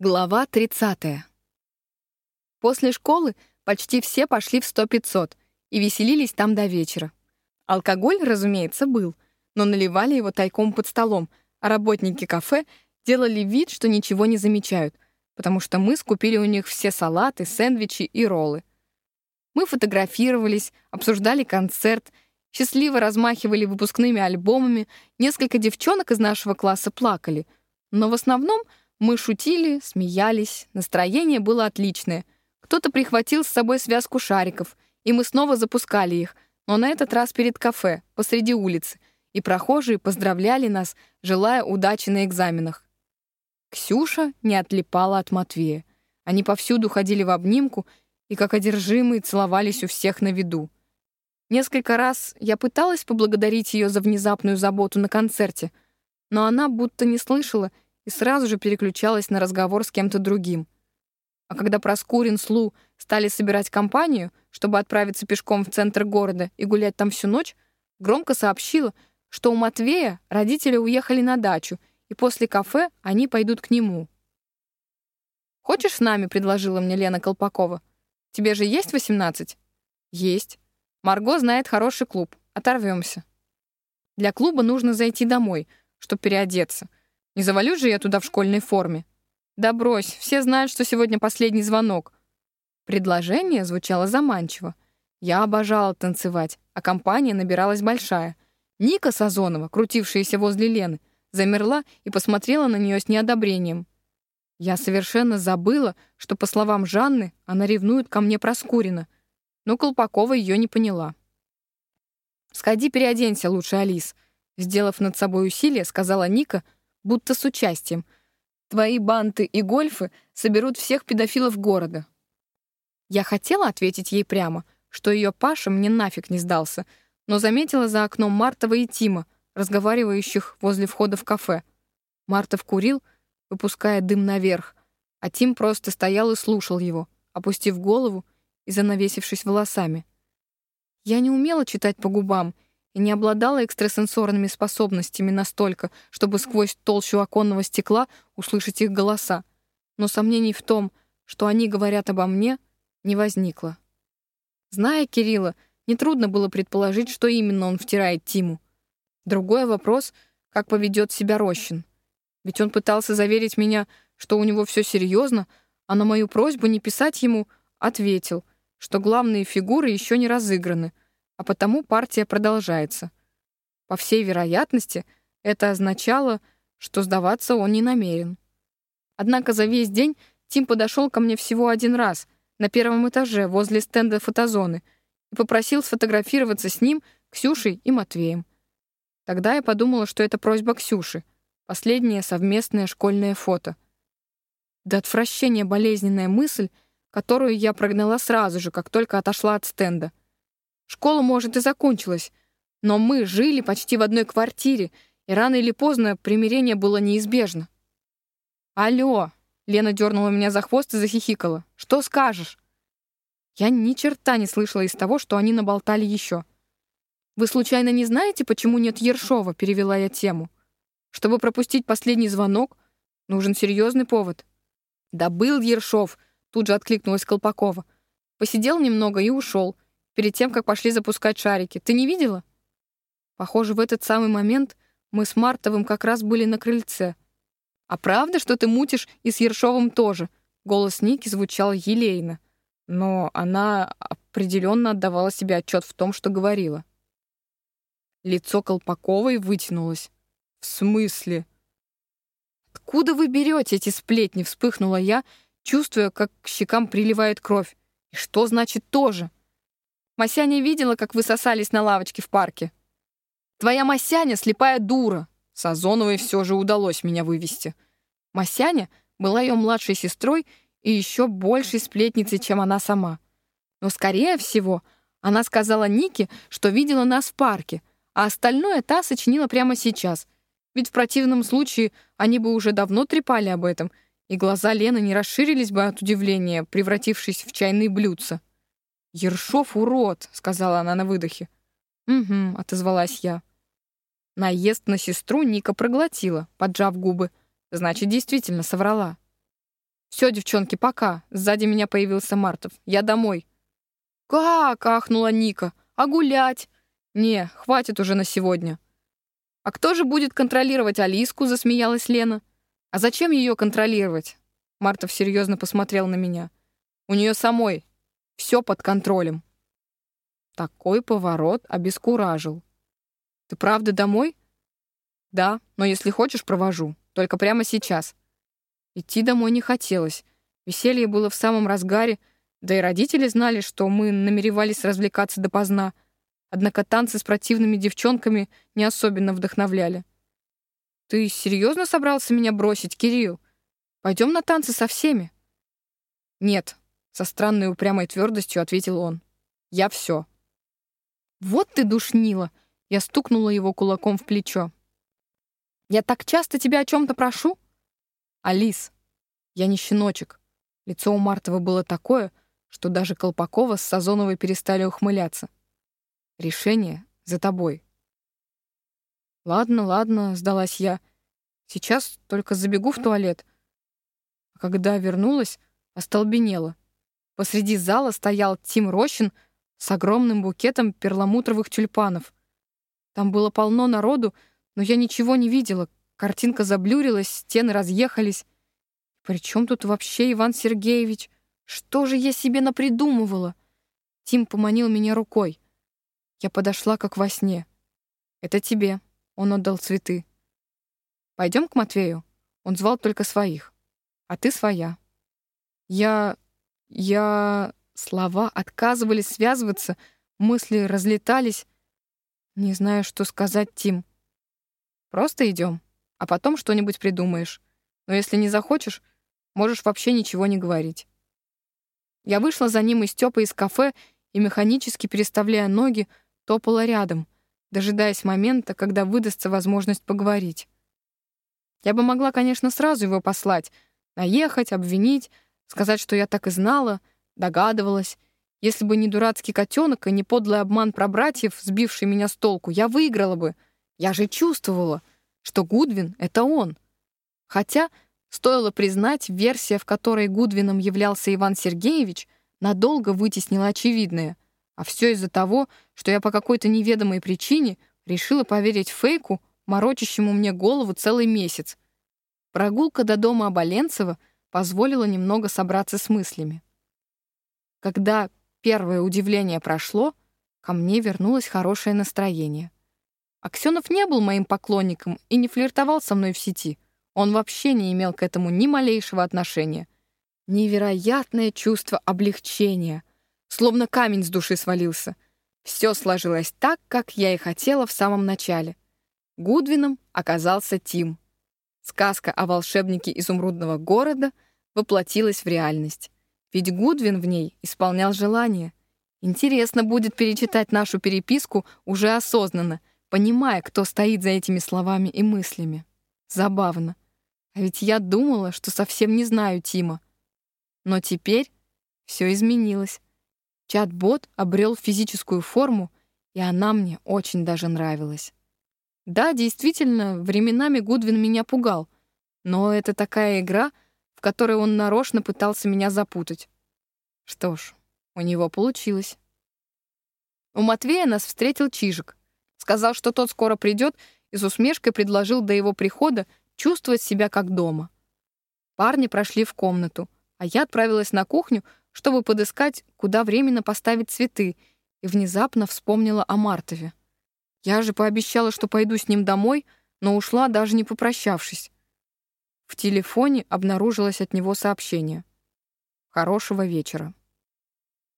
Глава 30. После школы почти все пошли в 100-500 и веселились там до вечера. Алкоголь, разумеется, был, но наливали его тайком под столом, а работники кафе делали вид, что ничего не замечают, потому что мы скупили у них все салаты, сэндвичи и роллы. Мы фотографировались, обсуждали концерт, счастливо размахивали выпускными альбомами, несколько девчонок из нашего класса плакали, но в основном — мы шутили, смеялись, настроение было отличное. Кто-то прихватил с собой связку шариков, и мы снова запускали их, но на этот раз перед кафе, посреди улицы, и прохожие поздравляли нас, желая удачи на экзаменах. Ксюша не отлипала от Матвея. Они повсюду ходили в обнимку и, как одержимые, целовались у всех на виду. Несколько раз я пыталась поблагодарить ее за внезапную заботу на концерте, но она будто не слышала и сразу же переключалась на разговор с кем-то другим. А когда Проскурин с Лу стали собирать компанию, чтобы отправиться пешком в центр города и гулять там всю ночь, громко сообщила, что у Матвея родители уехали на дачу, и после кафе они пойдут к нему. «Хочешь с нами?» — предложила мне Лена Колпакова. «Тебе же есть восемнадцать?» «Есть. Марго знает хороший клуб. Оторвемся. Для клуба нужно зайти домой, чтобы переодеться. Не завалю же я туда в школьной форме. Да брось, все знают, что сегодня последний звонок. Предложение звучало заманчиво. Я обожала танцевать, а компания набиралась большая. Ника Сазонова, крутившаяся возле Лены, замерла и посмотрела на нее с неодобрением. Я совершенно забыла, что, по словам Жанны, она ревнует ко мне Проскурина, но Колпакова ее не поняла. «Сходи переоденься лучше, Алис», сделав над собой усилие, сказала Ника — будто с участием. Твои банты и гольфы соберут всех педофилов города. Я хотела ответить ей прямо, что ее Паша мне нафиг не сдался, но заметила за окном Мартова и Тима, разговаривающих возле входа в кафе. Мартов курил, выпуская дым наверх, а Тим просто стоял и слушал его, опустив голову и занавесившись волосами. Я не умела читать по губам — и не обладала экстрасенсорными способностями настолько, чтобы сквозь толщу оконного стекла услышать их голоса. Но сомнений в том, что они говорят обо мне, не возникло. Зная Кирилла, нетрудно было предположить, что именно он втирает Тиму. Другой вопрос — как поведет себя Рощин. Ведь он пытался заверить меня, что у него все серьезно, а на мою просьбу не писать ему ответил, что главные фигуры еще не разыграны — а потому партия продолжается. По всей вероятности, это означало, что сдаваться он не намерен. Однако за весь день Тим подошел ко мне всего один раз, на первом этаже, возле стенда фотозоны, и попросил сфотографироваться с ним, Ксюшей и Матвеем. Тогда я подумала, что это просьба Ксюши, последнее совместное школьное фото. До отвращения болезненная мысль, которую я прогнала сразу же, как только отошла от стенда. Школа, может, и закончилась, но мы жили почти в одной квартире, и рано или поздно примирение было неизбежно. «Алло!» — Лена дернула меня за хвост и захихикала. «Что скажешь?» Я ни черта не слышала из того, что они наболтали еще. «Вы случайно не знаете, почему нет Ершова?» — перевела я тему. «Чтобы пропустить последний звонок, нужен серьезный повод». «Да был Ершов!» — тут же откликнулась Колпакова. Посидел немного и ушел — перед тем, как пошли запускать шарики. Ты не видела? Похоже, в этот самый момент мы с Мартовым как раз были на крыльце. А правда, что ты мутишь и с Ершовым тоже? Голос Ники звучал елейно, но она определенно отдавала себе отчет в том, что говорила. Лицо Колпаковой вытянулось. «В смысле?» «Откуда вы берете эти сплетни?» — вспыхнула я, чувствуя, как к щекам приливает кровь. «И что значит «тоже»?» Масяня видела, как вы сосались на лавочке в парке. Твоя Масяня слепая дура. Сазоновой все же удалось меня вывести. Масяня была ее младшей сестрой и еще большей сплетницей, чем она сама. Но, скорее всего, она сказала Нике, что видела нас в парке, а остальное та сочинила прямо сейчас. Ведь в противном случае они бы уже давно трепали об этом, и глаза Лены не расширились бы от удивления, превратившись в чайные блюдца. «Ершов урод», — сказала она на выдохе. «Угу», — отозвалась я. Наезд на сестру Ника проглотила, поджав губы. Значит, действительно соврала. Все, девчонки, пока. Сзади меня появился Мартов. Я домой. Как? ахнула Ника. А гулять? Не, хватит уже на сегодня. А кто же будет контролировать Алиску? засмеялась Лена. А зачем ее контролировать? Мартов серьезно посмотрел на меня. У нее самой все под контролем. Такой поворот обескуражил. Ты правда домой? Да, но если хочешь, провожу. Только прямо сейчас. Идти домой не хотелось. Веселье было в самом разгаре, да и родители знали, что мы намеревались развлекаться допоздна. Однако танцы с противными девчонками не особенно вдохновляли. «Ты серьезно собрался меня бросить, Кирилл? Пойдем на танцы со всеми?» «Нет», — со странной упрямой твердостью ответил он. «Я все». «Вот ты душнила!» — я стукнула его кулаком в плечо. «Я так часто тебя о чем-то прошу?» «Алис, я не щеночек». Лицо у Мартова было такое, что даже Колпакова с Сазоновой перестали ухмыляться. «Решение за тобой». «Ладно, ладно», — сдалась я. «Сейчас только забегу в туалет». А когда вернулась, остолбенела. Посреди зала стоял Тим Рощин с огромным букетом перламутровых тюльпанов. Там было полно народу, но я ничего не видела, Картинка заблюрилась, стены разъехались. При чем тут вообще Иван Сергеевич? Что же я себе напридумывала? Тим поманил меня рукой. Я подошла, как во сне. «Это тебе». Он отдал цветы. «Пойдем к Матвею». Он звал только своих. «А ты своя». Я... я... Слова отказывались связываться, мысли разлетались. Не знаю, что сказать, Тим. «Просто идем» а потом что-нибудь придумаешь. Но если не захочешь, можешь вообще ничего не говорить. Я вышла за ним из Стёпа из кафе и, механически переставляя ноги, топала рядом, дожидаясь момента, когда выдастся возможность поговорить. Я бы могла, конечно, сразу его послать, наехать, обвинить, сказать, что я так и знала, догадывалась. Если бы не дурацкий котенок и не подлый обман про братьев, сбивший меня с толку, я выиграла бы. Я же чувствовала — что Гудвин — это он. Хотя, стоило признать, версия, в которой Гудвином являлся Иван Сергеевич, надолго вытеснила очевидное. А все из-за того, что я по какой-то неведомой причине решила поверить фейку, морочащему мне голову целый месяц. Прогулка до дома Оболенцева позволила немного собраться с мыслями. Когда первое удивление прошло, ко мне вернулось хорошее настроение — Аксенов не был моим поклонником и не флиртовал со мной в сети. Он вообще не имел к этому ни малейшего отношения. Невероятное чувство облегчения. Словно камень с души свалился. Все сложилось так, как я и хотела в самом начале. Гудвином оказался Тим. Сказка о волшебнике изумрудного города воплотилась в реальность. Ведь Гудвин в ней исполнял желание. Интересно будет перечитать нашу переписку уже осознанно, понимая, кто стоит за этими словами и мыслями. Забавно. А ведь я думала, что совсем не знаю Тима. Но теперь все изменилось. Чат-бот обрел физическую форму, и она мне очень даже нравилась. Да, действительно, временами Гудвин меня пугал, но это такая игра, в которой он нарочно пытался меня запутать. Что ж, у него получилось. У Матвея нас встретил Чижик. Сказал, что тот скоро придет, и с усмешкой предложил до его прихода чувствовать себя как дома. Парни прошли в комнату, а я отправилась на кухню, чтобы подыскать, куда временно поставить цветы, и внезапно вспомнила о Мартове. Я же пообещала, что пойду с ним домой, но ушла, даже не попрощавшись. В телефоне обнаружилось от него сообщение. «Хорошего вечера».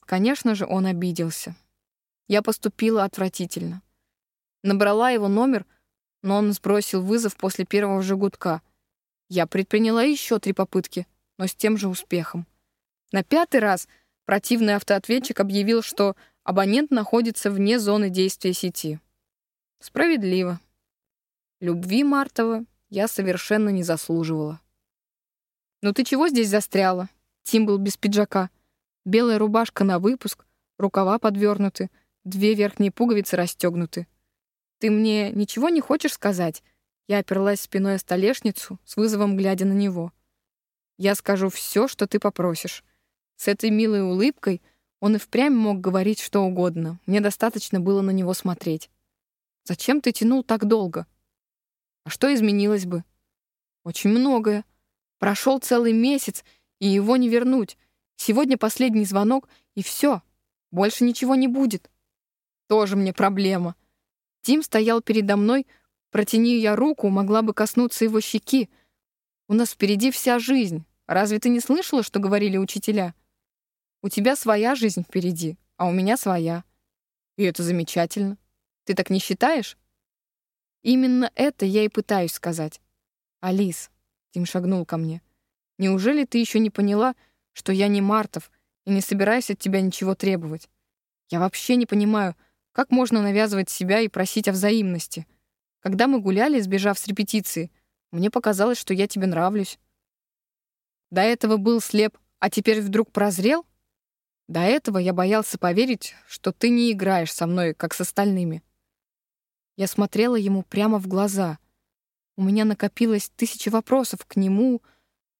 Конечно же, он обиделся. Я поступила отвратительно. Набрала его номер, но он сбросил вызов после первого же гудка. Я предприняла еще три попытки, но с тем же успехом. На пятый раз противный автоответчик объявил, что абонент находится вне зоны действия сети. Справедливо. Любви Мартова я совершенно не заслуживала. «Ну ты чего здесь застряла?» Тим был без пиджака. Белая рубашка на выпуск, рукава подвернуты, две верхние пуговицы расстегнуты. «Ты мне ничего не хочешь сказать?» Я оперлась спиной о столешницу, с вызовом глядя на него. Я скажу все, что ты попросишь. С этой милой улыбкой он и впрямь мог говорить что угодно. Мне достаточно было на него смотреть. Зачем ты тянул так долго? А что изменилось бы? Очень многое. Прошел целый месяц, и его не вернуть. Сегодня последний звонок, и все. Больше ничего не будет. Тоже мне проблема. Тим стоял передо мной, протяни я руку, могла бы коснуться его щеки. У нас впереди вся жизнь. Разве ты не слышала, что говорили учителя? У тебя своя жизнь впереди, а у меня своя. И это замечательно. Ты так не считаешь? Именно это я и пытаюсь сказать. Алис, Тим шагнул ко мне. Неужели ты еще не поняла, что я не Мартов и не собираюсь от тебя ничего требовать? Я вообще не понимаю, как можно навязывать себя и просить о взаимности. Когда мы гуляли, сбежав с репетиции, мне показалось, что я тебе нравлюсь. До этого был слеп, а теперь вдруг прозрел? До этого я боялся поверить, что ты не играешь со мной, как с остальными. Я смотрела ему прямо в глаза. У меня накопилось тысячи вопросов к нему,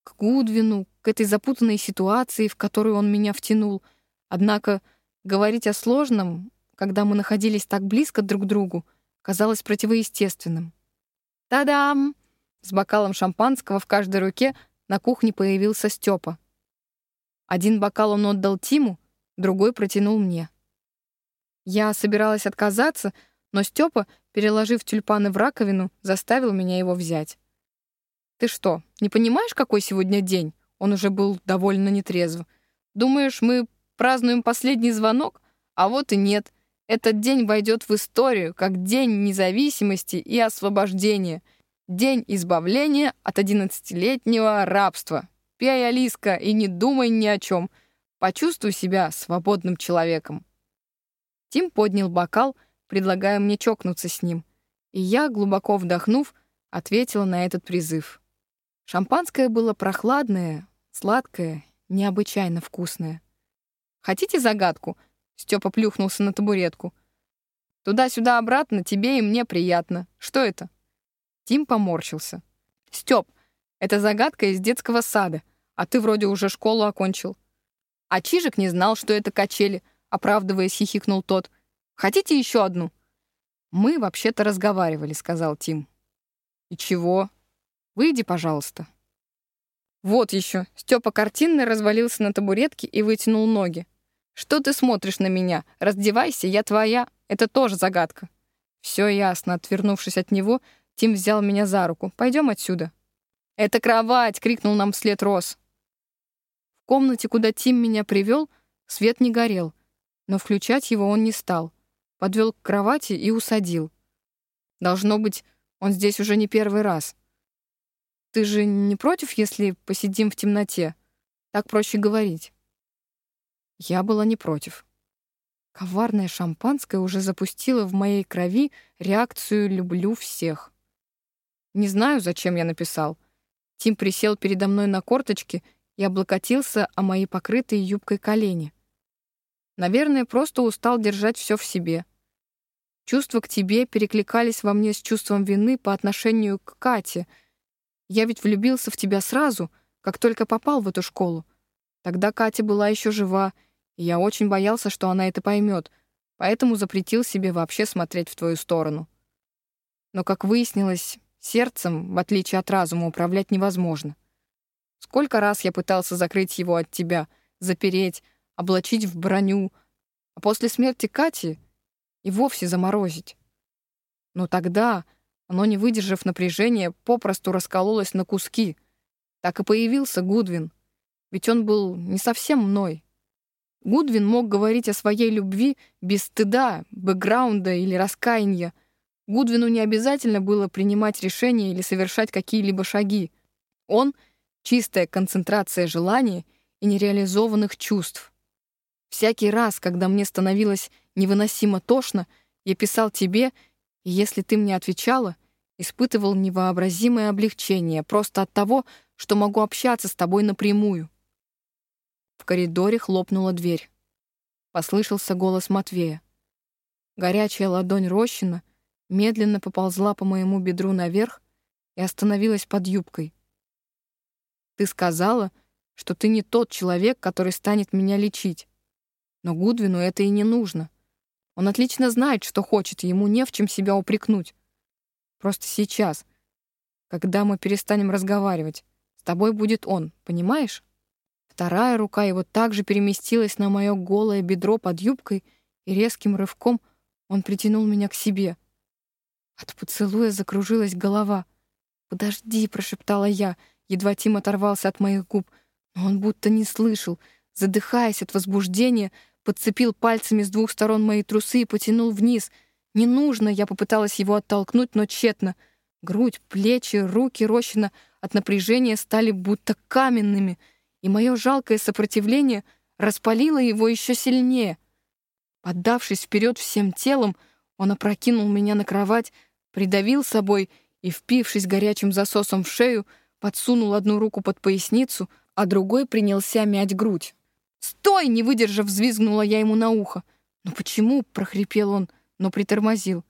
к Гудвину, к этой запутанной ситуации, в которую он меня втянул. Однако говорить о сложном, когда мы находились так близко друг к другу, казалось противоестественным. «Та-дам!» С бокалом шампанского в каждой руке на кухне появился Степа. Один бокал он отдал Тиму, другой протянул мне. Я собиралась отказаться, но Степа, переложив тюльпаны в раковину, заставил меня его взять. Ты что, не понимаешь, какой сегодня день? Он уже был довольно нетрезв. Думаешь, мы празднуем последний звонок? А вот и нет. Этот день войдет в историю как День независимости и освобождения. День избавления от одиннадцатилетнего рабства. Пей, Алиска, и не думай ни о чем. Почувствуй себя свободным человеком. Тим поднял бокал, предлагая мне чокнуться с ним. И я, глубоко вдохнув, ответила на этот призыв. Шампанское было прохладное, сладкое, необычайно вкусное. «Хотите загадку?» Степа плюхнулся на табуретку. «Туда-сюда обратно, тебе и мне приятно. Что это?» Тим поморщился. «Степ, это загадка из детского сада, а ты вроде уже школу окончил». А Чижик не знал, что это качели, оправдываясь, хихикнул тот. «Хотите еще одну?» «Мы вообще-то разговаривали», — сказал Тим. «И чего?» Выйди, пожалуйста». Вот еще. Степа картинно развалился на табуретке и вытянул ноги. «Что ты смотришь на меня? Раздевайся, я твоя. Это тоже загадка». Все ясно. Отвернувшись от него, Тим взял меня за руку. «Пойдем отсюда». «Это кровать!» — крикнул нам вслед Рос. В комнате, куда Тим меня привел, свет не горел, но включать его он не стал. Подвел к кровати и усадил. Должно быть, он здесь уже не первый раз. Ты же не против, если посидим в темноте? Так проще говорить. Я была не против. Коварное шампанское уже запустило в моей крови реакцию «люблю всех». Не знаю, зачем я написал. Тим присел передо мной на корточки и облокотился о мои покрытые юбкой колени. Наверное, просто устал держать все в себе. Чувства к тебе перекликались во мне с чувством вины по отношению к Кате — я ведь влюбился в тебя сразу, как только попал в эту школу. Тогда Катя была еще жива, и я очень боялся, что она это поймет, поэтому запретил себе вообще смотреть в твою сторону. Но, как выяснилось, сердцем, в отличие от разума, управлять невозможно. Сколько раз я пытался закрыть его от тебя, запереть, облачить в броню, а после смерти Кати и вовсе заморозить. Но тогда оно, не выдержав напряжения, попросту раскололось на куски. Так и появился Гудвин. Ведь он был не совсем мной. Гудвин мог говорить о своей любви без стыда, бэкграунда или раскаяния. Гудвину не обязательно было принимать решения или совершать какие-либо шаги. Он — чистая концентрация желаний и нереализованных чувств. Всякий раз, когда мне становилось невыносимо тошно, я писал тебе и если ты мне отвечала, испытывал невообразимое облегчение просто от того, что могу общаться с тобой напрямую. В коридоре хлопнула дверь. Послышался голос Матвея. Горячая ладонь Рощина медленно поползла по моему бедру наверх и остановилась под юбкой. Ты сказала, что ты не тот человек, который станет меня лечить. Но Гудвину это и не нужно. Он отлично знает, что хочет, и ему не в чем себя упрекнуть. Просто сейчас, когда мы перестанем разговаривать, с тобой будет он, понимаешь? Вторая рука его также переместилась на мое голое бедро под юбкой, и резким рывком он притянул меня к себе. От поцелуя закружилась голова. «Подожди», — прошептала я, едва Тим оторвался от моих губ, но он будто не слышал, задыхаясь от возбуждения, подцепил пальцами с двух сторон мои трусы и потянул вниз. Не нужно, я попыталась его оттолкнуть, но тщетно. Грудь, плечи, руки Рощина от напряжения стали будто каменными — и мое жалкое сопротивление распалило его еще сильнее. Поддавшись вперед всем телом, он опрокинул меня на кровать, придавил собой и, впившись горячим засосом в шею, подсунул одну руку под поясницу, а другой принялся мять грудь. «Стой!» — не выдержав, взвизгнула я ему на ухо. «Ну почему?» — прохрипел он, но притормозил.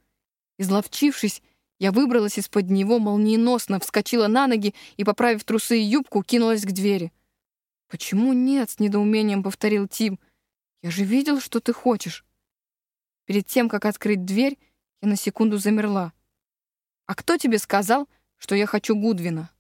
Изловчившись, я выбралась из-под него молниеносно, вскочила на ноги и, поправив трусы и юбку, кинулась к двери. «Почему нет?» — с недоумением повторил Тим. «Я же видел, что ты хочешь». Перед тем, как открыть дверь, я на секунду замерла. «А кто тебе сказал, что я хочу Гудвина?»